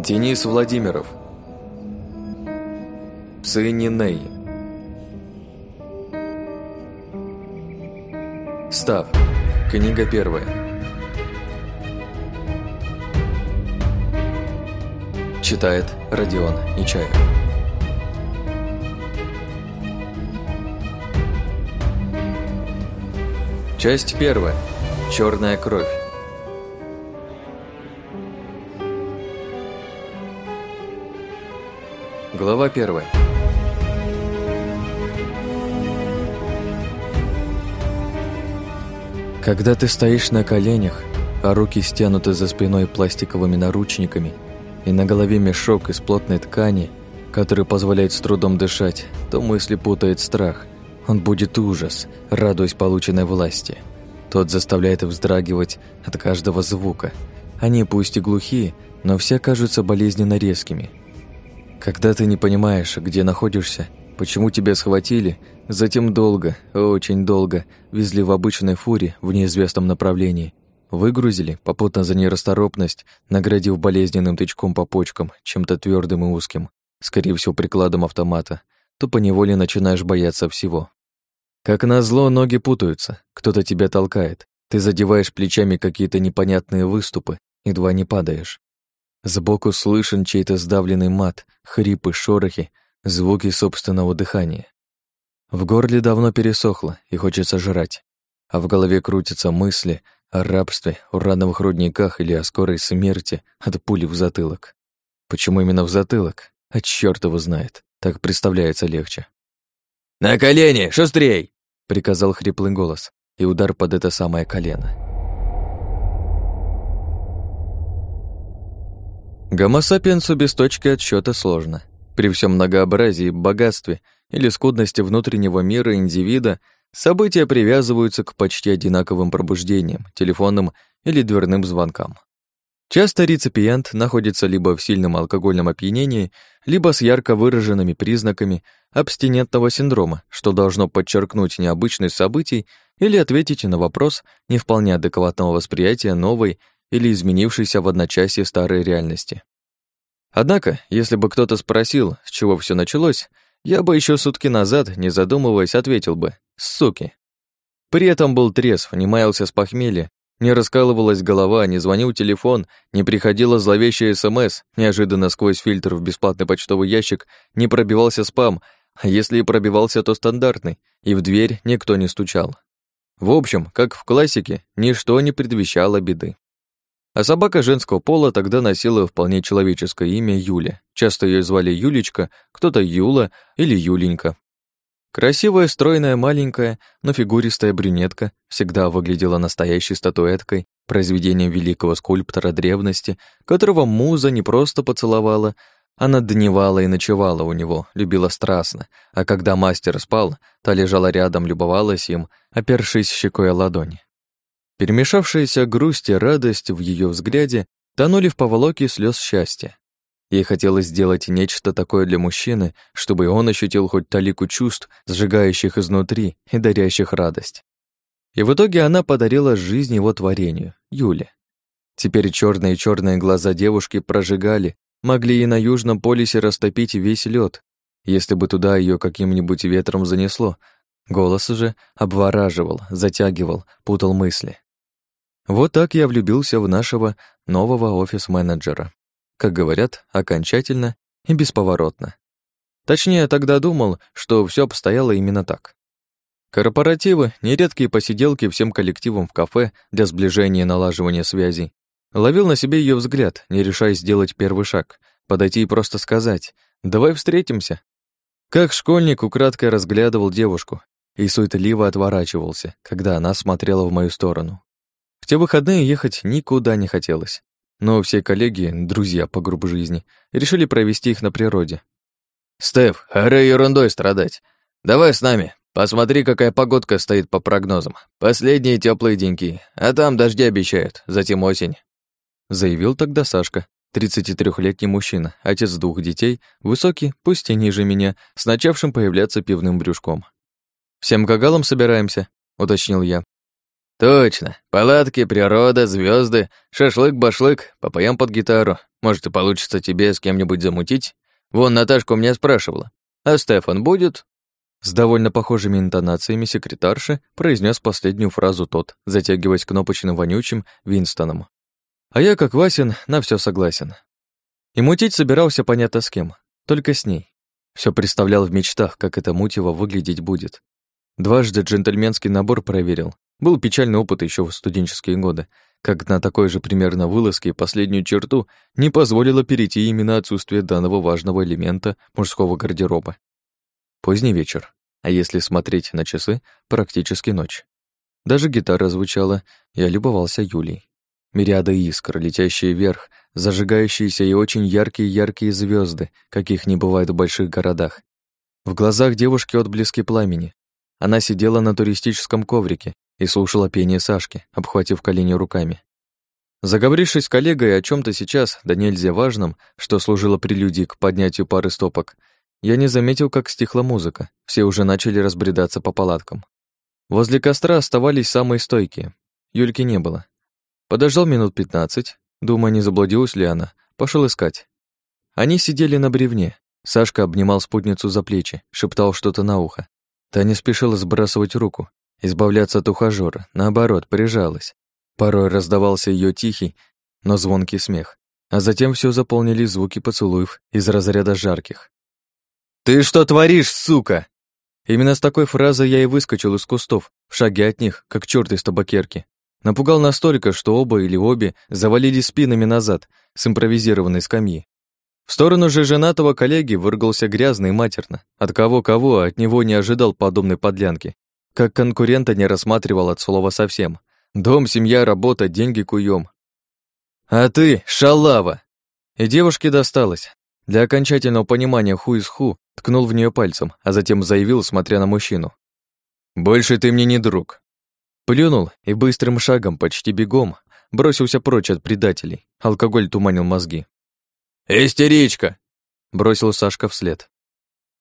Денис Владимиров. Псы. Став. Книга первая. Читает Родион Нечаев. Часть первая. Черная кровь. Глава первая. Когда ты стоишь на коленях, а руки стянуты за спиной пластиковыми наручниками, и на голове мешок из плотной ткани, который позволяет с трудом дышать, то мысли путает страх. Он будет ужас, радуясь полученной власти. Тот заставляет вздрагивать от каждого звука. Они пусть и глухие, но все кажутся болезненно резкими. Когда ты не понимаешь, где находишься, почему тебя схватили, затем долго, очень долго везли в обычной фуре в неизвестном направлении, выгрузили, попутно за нерасторопность, наградив болезненным тычком по почкам, чем-то твердым и узким, скорее всего, прикладом автомата, то поневоле начинаешь бояться всего. Как назло, ноги путаются, кто-то тебя толкает, ты задеваешь плечами какие-то непонятные выступы, едва не падаешь. Сбоку слышен чей-то сдавленный мат, хрипы, шорохи, звуки собственного дыхания. В горле давно пересохло и хочется жрать, а в голове крутятся мысли о рабстве, урановых рудниках или о скорой смерти от пули в затылок. Почему именно в затылок? А чёрт его знает. Так представляется легче. «На колени! Шустрей!» — приказал хриплый голос, и удар под это самое колено. Гомо-сапиенсу без точки отсчета сложно. При всем многообразии, богатстве или скудности внутреннего мира индивида события привязываются к почти одинаковым пробуждениям, телефонным или дверным звонкам. Часто реципиент находится либо в сильном алкогольном опьянении, либо с ярко выраженными признаками абстинентного синдрома, что должно подчеркнуть необычность событий или ответить на вопрос не вполне адекватного восприятия новой или изменившейся в одночасье старой реальности. Однако, если бы кто-то спросил, с чего все началось, я бы еще сутки назад, не задумываясь, ответил бы «суки». При этом был трезв, не маялся с похмелья, не раскалывалась голова, не звонил телефон, не приходила зловещая СМС, неожиданно сквозь фильтр в бесплатный почтовый ящик не пробивался спам, а если и пробивался, то стандартный, и в дверь никто не стучал. В общем, как в классике, ничто не предвещало беды. А собака женского пола тогда носила вполне человеческое имя Юля. Часто ее звали Юлечка, кто-то Юла или Юленька. Красивая, стройная, маленькая, но фигуристая брюнетка всегда выглядела настоящей статуэткой, произведением великого скульптора древности, которого муза не просто поцеловала, она дневала и ночевала у него, любила страстно, а когда мастер спал, та лежала рядом, любовалась им, опершись щекой о ладони. Перемешавшаяся грусть и радость в ее взгляде тонули в поволоке слез счастья. Ей хотелось сделать нечто такое для мужчины, чтобы он ощутил хоть талику чувств, сжигающих изнутри и дарящих радость. И в итоге она подарила жизнь его творению, Юле. Теперь черные черные глаза девушки прожигали, могли и на Южном полюсе растопить весь лед, если бы туда ее каким-нибудь ветром занесло. Голос же обвораживал, затягивал, путал мысли. Вот так я влюбился в нашего нового офис-менеджера. Как говорят, окончательно и бесповоротно. Точнее, тогда думал, что все обстояло именно так. Корпоративы, нередкие посиделки всем коллективом в кафе для сближения и налаживания связей. Ловил на себе ее взгляд, не решаясь сделать первый шаг, подойти и просто сказать «давай встретимся». Как школьник украдкой разглядывал девушку и суетливо отворачивался, когда она смотрела в мою сторону. В те выходные ехать никуда не хотелось. Но все коллеги, друзья по группе жизни, решили провести их на природе. «Стеф, харе ерундой страдать. Давай с нами. Посмотри, какая погодка стоит по прогнозам. Последние теплые деньки, а там дожди обещают, затем осень», заявил тогда Сашка, 33-летний мужчина, отец двух детей, высокий, пусть и ниже меня, с начавшим появляться пивным брюшком. «Всем кагалом собираемся?» — уточнил я. Точно. Палатки, природа, звезды, шашлык-башлык, попоем под гитару. Может, и получится тебе с кем-нибудь замутить? Вон Наташка у меня спрашивала. А Стефан будет? С довольно похожими интонациями секретарши произнес последнюю фразу тот, затягиваясь кнопочным вонючим Винстоном. А я, как Васин, на все согласен. И мутить собирался понятно с кем, только с ней. Все представлял в мечтах, как это мутево выглядеть будет. Дважды джентльменский набор проверил, был печальный опыт еще в студенческие годы, как на такой же примерно вылазке последнюю черту не позволило перейти именно отсутствие данного важного элемента мужского гардероба. Поздний вечер, а если смотреть на часы, практически ночь. Даже гитара звучала, я любовался Юлей. Мириады искр, летящие вверх, зажигающиеся и очень яркие-яркие звезды, каких не бывает в больших городах. В глазах девушки отблески пламени. Она сидела на туристическом коврике, и слушала пение Сашки, обхватив колени руками. Заговорившись с коллегой о чем то сейчас, да нельзя важном, что служило прелюдией к поднятию пары стопок, я не заметил, как стихла музыка, все уже начали разбредаться по палаткам. Возле костра оставались самые стойкие. Юльки не было. Подождал минут пятнадцать, думая, не заблудилась ли она, пошел искать. Они сидели на бревне. Сашка обнимал спутницу за плечи, шептал что-то на ухо. Та не спешила сбрасывать руку, избавляться от ухажёра, наоборот, прижалась. Порой раздавался её тихий, но звонкий смех, а затем всё заполнили звуки поцелуев из разряда жарких. «Ты что творишь, сука?» Именно с такой фразой я и выскочил из кустов, в шаге от них, как чёрт из табакерки. Напугал настолько, что оба или обе завалились спинами назад с импровизированной скамьи. В сторону же женатого коллеги выргался грязно и матерно. От кого-кого от него не ожидал подобной подлянки. Как конкурента не рассматривал от слова совсем. Дом, семья, работа, деньги куем. А ты, шалава! И девушке досталось. Для окончательного понимания ху из ху ткнул в нее пальцем, а затем заявил, смотря на мужчину. «Больше ты мне не друг». Плюнул и быстрым шагом, почти бегом, бросился прочь от предателей. Алкоголь туманил мозги. «Истеричка!» — бросил Сашка вслед.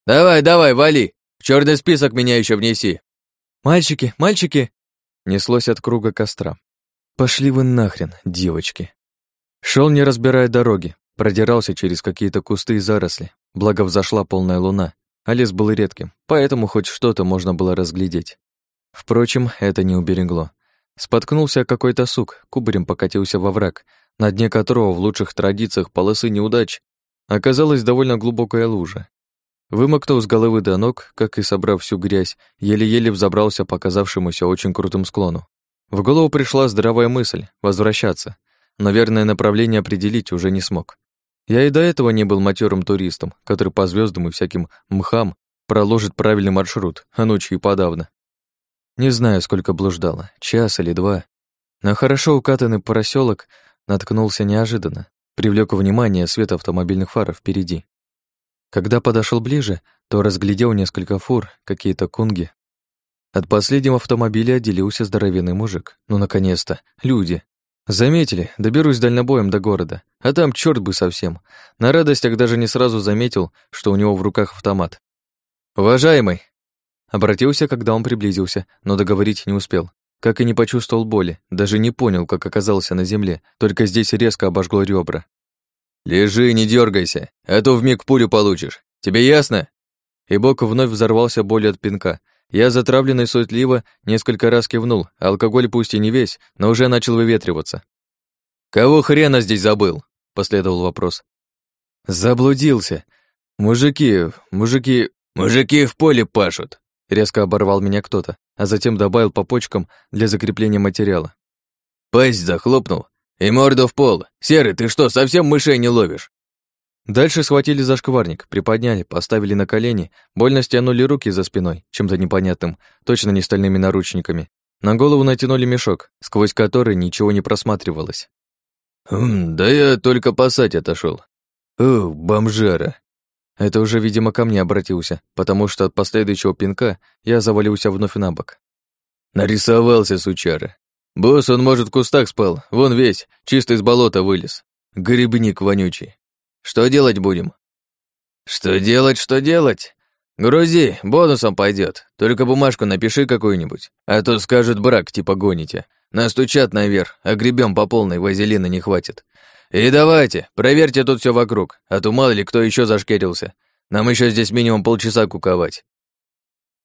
«Давай, давай, вали! В черный список меня еще внеси!» «Мальчики, мальчики!» Неслось от круга костра. «Пошли вы нахрен, девочки!» Шел, не разбирая дороги, продирался через какие-то кусты и заросли, благо взошла полная луна, а лес был редким, поэтому хоть что-то можно было разглядеть. Впрочем, это не уберегло. Споткнулся какой-то сук, кубарем покатился во враг, на дне которого в лучших традициях полосы неудач оказалась довольно глубокая лужа. Вымокнув с головы до ног, как и собрав всю грязь, еле-еле взобрался по оказавшемуся очень крутым склону. В голову пришла здравая мысль — возвращаться. Но верное направление определить уже не смог. Я и до этого не был матерым туристом, который по звездам и всяким мхам проложит правильный маршрут, а ночью и подавно. Не знаю, сколько блуждала, час или два. На хорошо укатанный поселок наткнулся неожиданно, привлек внимание свет автомобильных фар впереди. Когда подошел ближе, то разглядел несколько фур, какие-то кунги. От последнего автомобиля отделился здоровенный мужик. Ну, наконец-то, люди. Заметили, доберусь дальнобоем до города, а там черт бы совсем. На радостях даже не сразу заметил, что у него в руках автомат. «Уважаемый!» Обратился, когда он приблизился, но договорить не успел. Как и не почувствовал боли, даже не понял, как оказался на земле, только здесь резко обожгло ребра. «Лежи, не дергайся, а то вмиг пулю получишь. Тебе ясно?» И бок вновь взорвался болью от пинка. Я, затравленный суетливо, несколько раз кивнул, алкоголь пусть и не весь, но уже начал выветриваться. «Кого хрена здесь забыл?» — последовал вопрос. «Заблудился. Мужики, мужики, мужики в поле пашут!» Резко оборвал меня кто-то, а затем добавил по почкам для закрепления материала. «Пасть захлопнул, «И морду в пол! Серый, ты что, совсем мышей не ловишь?» Дальше схватили за шкварник, приподняли, поставили на колени, больно стянули руки за спиной, чем-то непонятным, точно не стальными наручниками. На голову натянули мешок, сквозь который ничего не просматривалось. «Хм, да я только пасать отошел. Ух, бомжара!» Это уже, видимо, ко мне обратился, потому что от последующего пинка я завалился вновь на бок. Нарисовался, сучара. Босс, он, может, в кустах спал, вон весь, чисто из болота вылез. Грибник вонючий. Что делать будем? Что делать, что делать? грузи, бонусом пойдет. Только бумажку напиши какую-нибудь, а то скажут брак, типа гоните. Настучат наверх, а гребем по полной, вазелина не хватит. И давайте, проверьте тут все вокруг, а то мало ли кто еще зашкерился. Нам еще здесь минимум полчаса куковать.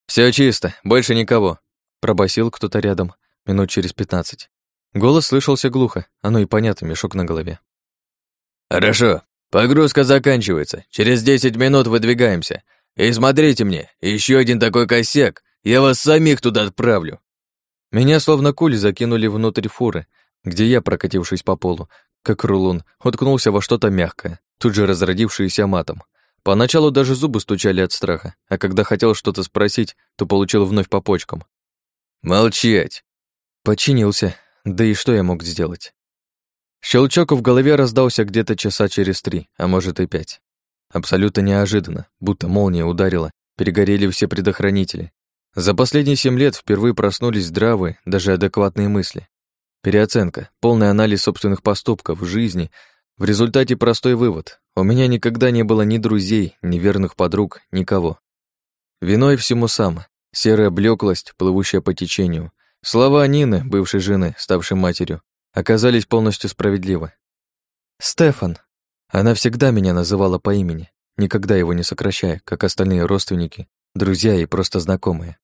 Все чисто, больше никого, пробасил кто-то рядом, минут через пятнадцать. Голос слышался глухо, оно и понятно, мешок на голове. Хорошо, погрузка заканчивается. Через десять минут выдвигаемся. И смотрите мне, еще один такой косяк, я вас самих туда отправлю. Меня словно куль закинули внутрь фуры, где я, прокатившись по полу, как рулон, уткнулся во что-то мягкое, тут же разродившееся матом. Поначалу даже зубы стучали от страха, а когда хотел что-то спросить, то получил вновь по почкам. «Молчать!» Подчинился, да и что я мог сделать? Щелчок в голове раздался где-то часа через три, а может и пять. Абсолютно неожиданно, будто молния ударила, перегорели все предохранители. За последние семь лет впервые проснулись здравые, даже адекватные мысли. Переоценка, полный анализ собственных поступков жизни, в результате простой вывод. У меня никогда не было ни друзей, ни верных подруг, никого. Виной всему сам. Серая блеклость, плывущая по течению. Слова Нины, бывшей жены, ставшей матерью, оказались полностью справедливы. «Стефан». Она всегда меня называла по имени, никогда его не сокращая, как остальные родственники, друзья и просто знакомые.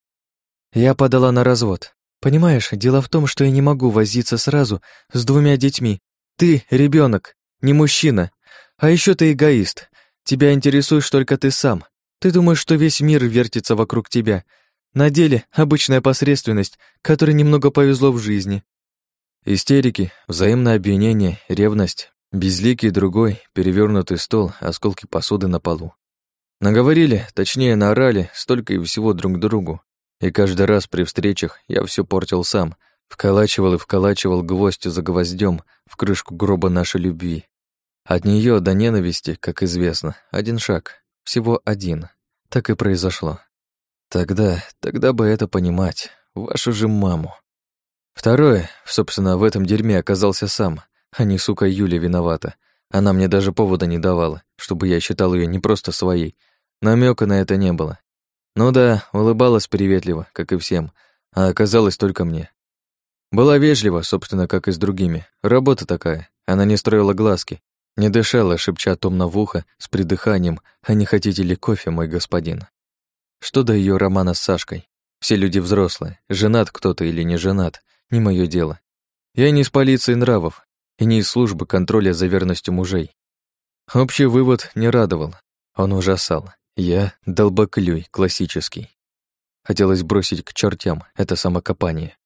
Я подала на развод. Понимаешь, дело в том, что я не могу возиться сразу с двумя детьми. Ты ребенок, не мужчина. А еще ты эгоист. Тебя интересуешь только ты сам. Ты думаешь, что весь мир вертится вокруг тебя. На деле обычная посредственность, которой немного повезло в жизни. Истерики, взаимное обвинение, ревность, безликий другой, перевернутый стол, осколки посуды на полу. Наговорили, точнее наорали, столько и всего друг другу, и каждый раз при встречах я все портил сам, вколачивал и вколачивал гвоздь за гвоздем в крышку гроба нашей любви. От нее до ненависти, как известно, один шаг, всего один. Так и произошло. Тогда, тогда бы это понимать, вашу же маму. Второе, собственно, в этом дерьме оказался сам, а не, сука, Юля виновата. Она мне даже повода не давала, чтобы я считал ее не просто своей. Намека на это не было. Ну да, улыбалась приветливо, как и всем, а оказалось только мне. Была вежлива, собственно, как и с другими. Работа такая. Она не строила глазки, не дышала, шепча томно в ухо, с придыханием, а не хотите ли кофе, мой господин? Что до ее романа с Сашкой? Все люди взрослые, женат кто-то или не женат, не мое дело. Я не из полиции нравов и не из службы контроля за верностью мужей. Общий вывод не радовал, он ужасал. Я долбоклюй классический. Хотелось бросить к чертям это самокопание.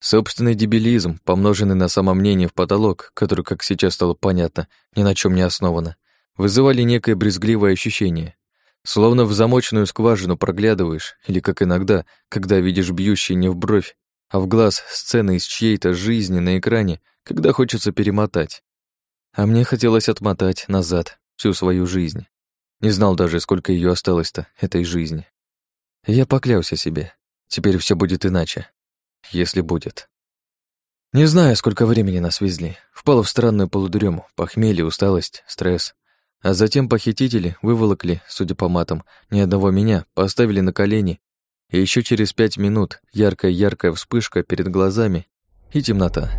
Собственный дебилизм, помноженный на самомнение в потолок, который, как сейчас стало понятно, ни на чем не основано, вызывали некое брезгливое ощущение. Словно в замочную скважину проглядываешь, или как иногда, когда видишь бьющий не в бровь, а в глаз сцены из чьей-то жизни на экране, когда хочется перемотать. А мне хотелось отмотать назад всю свою жизнь. Не знал даже, сколько ее осталось-то, этой жизни. Я поклялся себе. Теперь все будет иначе. Если будет. Не знаю, сколько времени нас везли. Впало в странную полудрему, похмелье, усталость, стресс. А затем похитители выволокли, судя по матам, ни одного меня, поставили на колени, и еще через пять минут яркая-яркая вспышка перед глазами и темнота.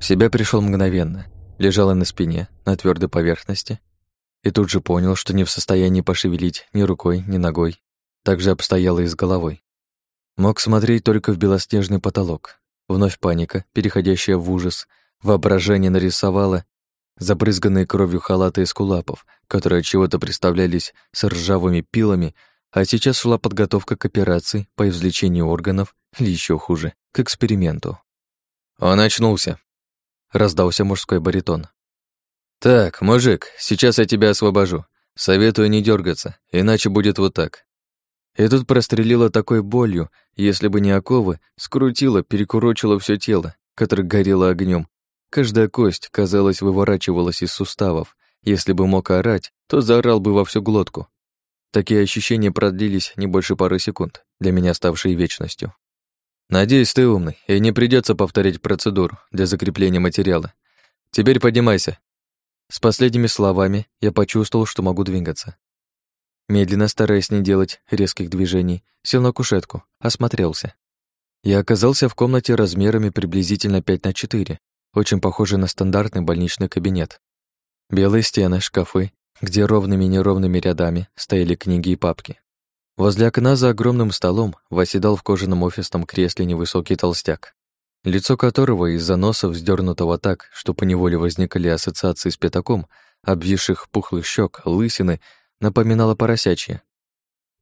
В себя пришел мгновенно, лежала на спине, на твердой поверхности, и тут же понял, что не в состоянии пошевелить ни рукой, ни ногой. Так же обстояло и с головой. Мог смотреть только в белоснежный потолок. Вновь паника, переходящая в ужас, воображение нарисовало забрызганные кровью халаты из кулапов, которые чего-то представлялись с ржавыми пилами, а сейчас шла подготовка к операции по извлечению органов или еще хуже, к эксперименту. Он очнулся, раздался мужской баритон. «Так, мужик, сейчас я тебя освобожу. Советую не дергаться, иначе будет вот так». И тут прострелило такой болью, если бы не оковы, скрутило, перекурочило все тело, которое горело огнем. Каждая кость, казалось, выворачивалась из суставов. Если бы мог орать, то заорал бы во всю глотку. Такие ощущения продлились не больше пары секунд, для меня ставшие вечностью. Надеюсь, ты умный, и не придется повторить процедуру для закрепления материала. Теперь поднимайся. С последними словами я почувствовал, что могу двигаться. Медленно, стараясь не делать резких движений, сел на кушетку, осмотрелся. Я оказался в комнате размерами приблизительно 5 на 4, очень похожий на стандартный больничный кабинет. Белые стены, шкафы, где ровными и неровными рядами стояли книги и папки. Возле окна за огромным столом восседал в кожаном офисном кресле невысокий толстяк, лицо которого из-за носа вздернутого так, что поневоле возникали ассоциации с пятаком, обвисших пухлых щек, лысины, напоминало поросячье.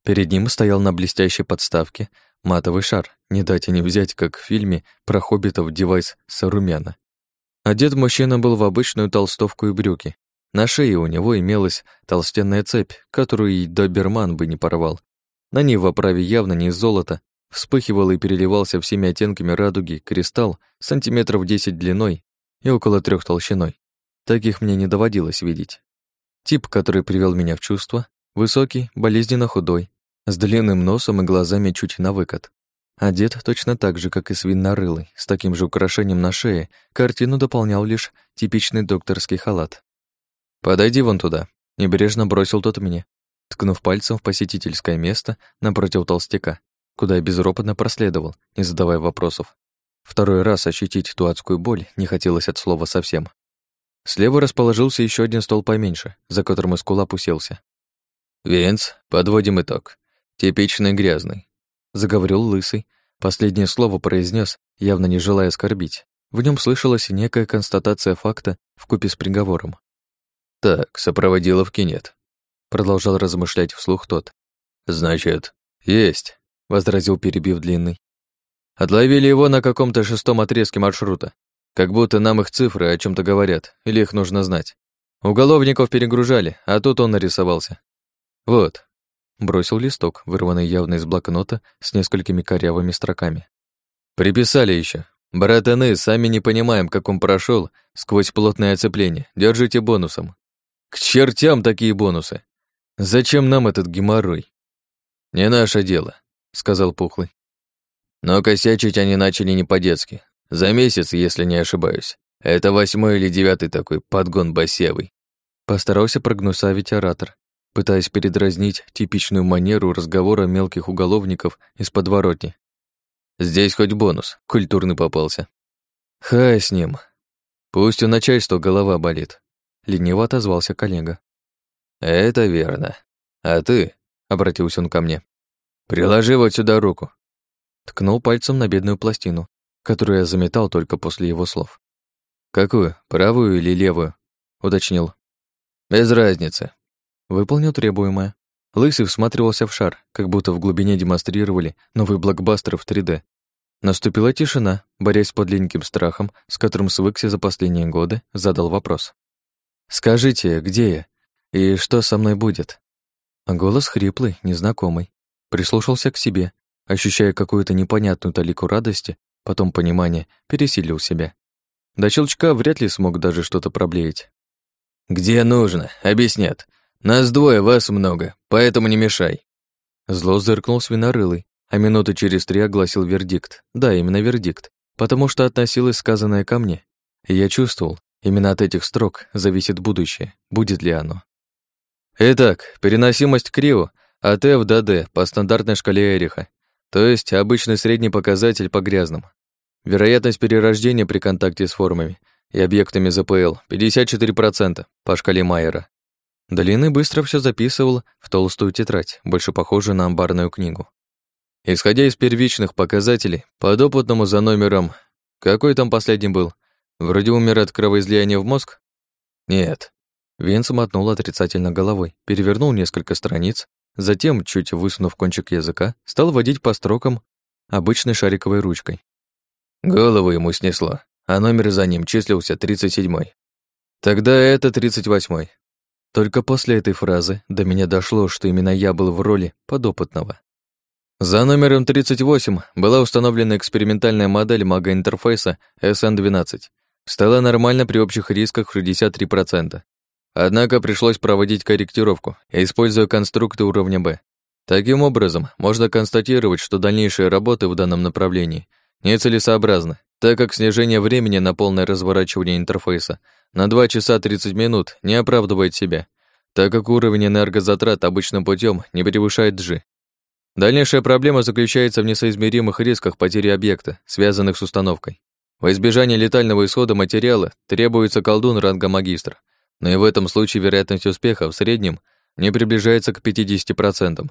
Перед ним стоял на блестящей подставке матовый шар, не дать и не взять, как в фильме про хоббитов девайс Сарумяна. Одет мужчина был в обычную толстовку и брюки. На шее у него имелась толстенная цепь, которую и доберман бы не порвал. На ней в оправе явно не из золота, вспыхивал и переливался всеми оттенками радуги кристалл сантиметров 10 длиной и около трех толщиной. Таких мне не доводилось видеть. Тип, который привел меня в чувство, высокий, болезненно худой, с длинным носом и глазами чуть на выкат. Одет точно так же, как и свинорылый, с таким же украшением на шее, картину дополнял лишь типичный докторский халат. «Подойди вон туда», — небрежно бросил тот мне, ткнув пальцем в посетительское место напротив толстяка, куда я безропотно проследовал, не задавая вопросов. Второй раз ощутить ту адскую боль не хотелось от слова совсем. Слева расположился еще один стол поменьше, за которым Эскулап уселся. «Венц, подводим итог. Типичный грязный заговорил лысый. Последнее слово произнес, явно не желая оскорбить. В нем слышалась некая констатация факта в купе с приговором. «Так, сопроводиловки нет», — продолжал размышлять вслух тот. «Значит, есть», — возразил, перебив длинный. «Отловили его на каком-то шестом отрезке маршрута. Как будто нам их цифры о чем то говорят, или их нужно знать. Уголовников перегружали, а тут он нарисовался. Вот, Бросил листок, вырванный явно из блокнота с несколькими корявыми строками. «Приписали еще. Братаны, сами не понимаем, как он прошел сквозь плотное оцепление. Держите бонусом. К чертям такие бонусы. Зачем нам этот геморрой?» «Не наше дело», — сказал Пухлый. Но косячить они начали не по-детски. За месяц, если не ошибаюсь. Это восьмой или девятый такой подгон басевый. Постарался прогнусавить оратор, пытаясь передразнить типичную манеру разговора мелких уголовников из подворотни. Здесь хоть бонус, культурный попался. Хай с ним. Пусть у начальства голова болит. Лениво отозвался коллега. Это верно. А ты, обратился он ко мне, приложи вот сюда руку. Ткнул пальцем на бедную пластину, которую я заметал только после его слов. Какую, правую или левую? уточнил. Без разницы, Выполнил требуемое. Лысый всматривался в шар, как будто в глубине демонстрировали новый блокбастер в 3D. Наступила тишина, борясь с подлинным страхом, с которым свыкся за последние годы, задал вопрос. «Скажите, где я? И что со мной будет?» Голос хриплый, незнакомый. Прислушался к себе, ощущая какую-то непонятную талику радости, потом понимание, пересилил себя. До щелчка вряд ли смог даже что-то проблеять. «Где нужно? Объяснят. Нас двое, вас много, поэтому не мешай». Зло зыркнул свинорылый, а минуты через три огласил вердикт. Да, именно вердикт, потому что относилось сказанное ко мне. И я чувствовал, именно от этих строк зависит будущее, будет ли оно. Итак, переносимость крио от F до D по стандартной шкале Эриха, то есть обычный средний показатель по грязным. Вероятность перерождения при контакте с формами и объектами ЗПЛ 54% по шкале Майера. Долины быстро все записывал в толстую тетрадь, больше похожую на амбарную книгу. Исходя из первичных показателей, подопытному за номером... Какой там последний был? Вроде умер от кровоизлияния в мозг? Нет. Винс мотнул отрицательно головой, перевернул несколько страниц, затем, чуть высунув кончик языка, стал водить по строкам обычной шариковой ручкой. Голову ему снесло, а номер за ним числился 37-й. Тогда это 38-й. Только после этой фразы до меня дошло, что именно я был в роли подопытного. За номером 38 была установлена экспериментальная модель мага-интерфейса SN12. Стала нормально при общих рисках в 63%. Однако пришлось проводить корректировку, используя конструкты уровня Б. Таким образом, можно констатировать, что дальнейшие работы в данном направлении нецелесообразны, так как снижение времени на полное разворачивание интерфейса на 2 часа 30 минут не оправдывает себя, так как уровень энергозатрат обычным путем не превышает G. Дальнейшая проблема заключается в несоизмеримых рисках потери объекта, связанных с установкой. Во избежание летального исхода материала требуется колдун ранга магистра, но и в этом случае вероятность успеха в среднем не приближается к 50%.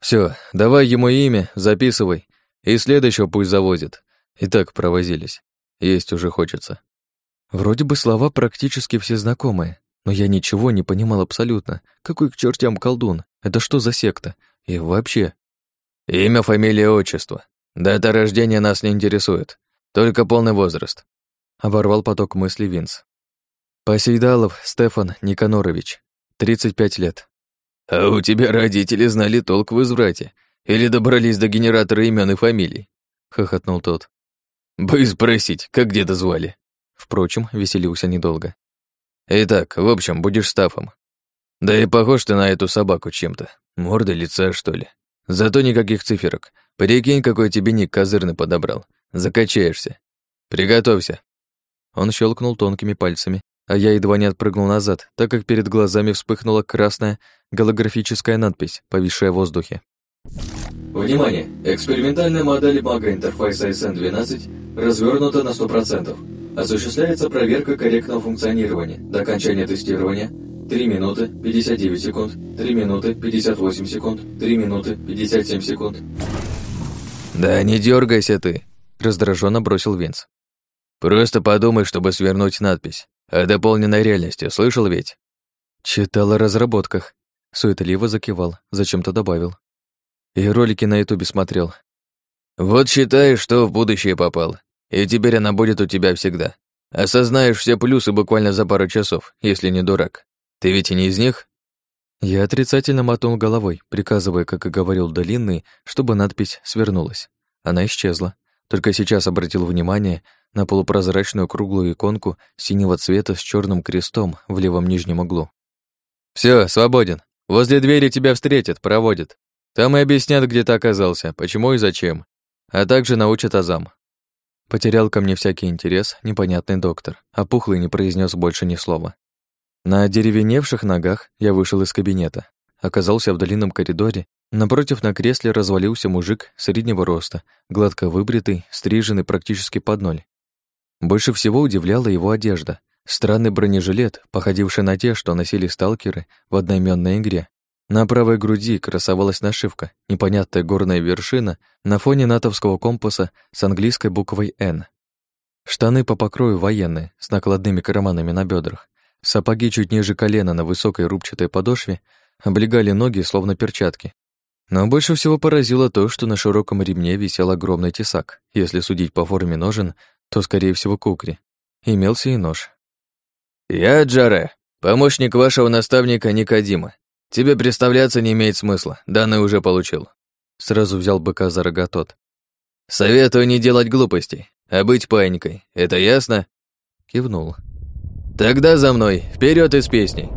Все, давай ему имя, записывай, и следующего пусть завозит. И так провозились. Есть уже хочется. Вроде бы слова практически все знакомые, но я ничего не понимал абсолютно. Какой к чертям колдун? Это что за секта? И вообще, Имя, фамилия, отчество. Дата рождения нас не интересует. Только полный возраст. Оборвал поток мыслей Винс. Посейдалов Стефан Никанорович, 35 лет. А у тебя родители знали толк в изврате? Или добрались до генератора имен и фамилий? Хохотнул тот. Бы спросить, как деда звали. Впрочем, веселился недолго. Итак, в общем, будешь стафом. Да и похож ты на эту собаку чем-то. Морда лица, что ли. Зато никаких циферок. Прикинь, какой тебе ник козырный подобрал. Закачаешься. Приготовься. Он щелкнул тонкими пальцами, а я едва не отпрыгнул назад, так как перед глазами вспыхнула красная голографическая надпись, повисшая в воздухе. Внимание! Экспериментальная модель мага интерфейса SN12 развернута на 100%. Осуществляется проверка корректного функционирования. До окончания тестирования 3 минуты 59 секунд, 3 минуты 58 секунд, 3 минуты 57 секунд. Да не дергайся ты, раздраженно бросил Винс. Просто подумай, чтобы свернуть надпись. О дополненной реальности, слышал ведь? Читал о разработках. Суетливо закивал, зачем-то добавил. И ролики на ютубе смотрел. Вот считай, что в будущее попал. И теперь она будет у тебя всегда. Осознаешь все плюсы буквально за пару часов, если не дурак. Ты ведь и не из них?» Я отрицательно мотнул головой, приказывая, как и говорил Долинный, чтобы надпись свернулась. Она исчезла. Только сейчас обратил внимание на полупрозрачную круглую иконку синего цвета с черным крестом в левом нижнем углу. Все, свободен. Возле двери тебя встретят, проводят. Там и объяснят, где ты оказался, почему и зачем. А также научат азам. Потерял ко мне всякий интерес непонятный доктор, а пухлый не произнес больше ни слова. На деревеневших ногах я вышел из кабинета. Оказался в длинном коридоре. Напротив на кресле развалился мужик среднего роста, гладко выбритый, стриженный практически под ноль. Больше всего удивляла его одежда. Странный бронежилет, походивший на те, что носили сталкеры в одноименной игре. На правой груди красовалась нашивка, непонятная горная вершина на фоне натовского компаса с английской буквой «Н». Штаны по покрою военные, с накладными карманами на бедрах, Сапоги чуть ниже колена на высокой рубчатой подошве облегали ноги, словно перчатки. Но больше всего поразило то, что на широком ремне висел огромный тесак. Если судить по форме ножен, то, скорее всего, кукри. Имелся и нож. «Я Джаре, помощник вашего наставника Никодима. Тебе представляться не имеет смысла, данные уже получил». Сразу взял быка за рога тот. «Советую не делать глупостей, а быть паникой. Это ясно?» Кивнул. Тогда за мной, вперед из песней.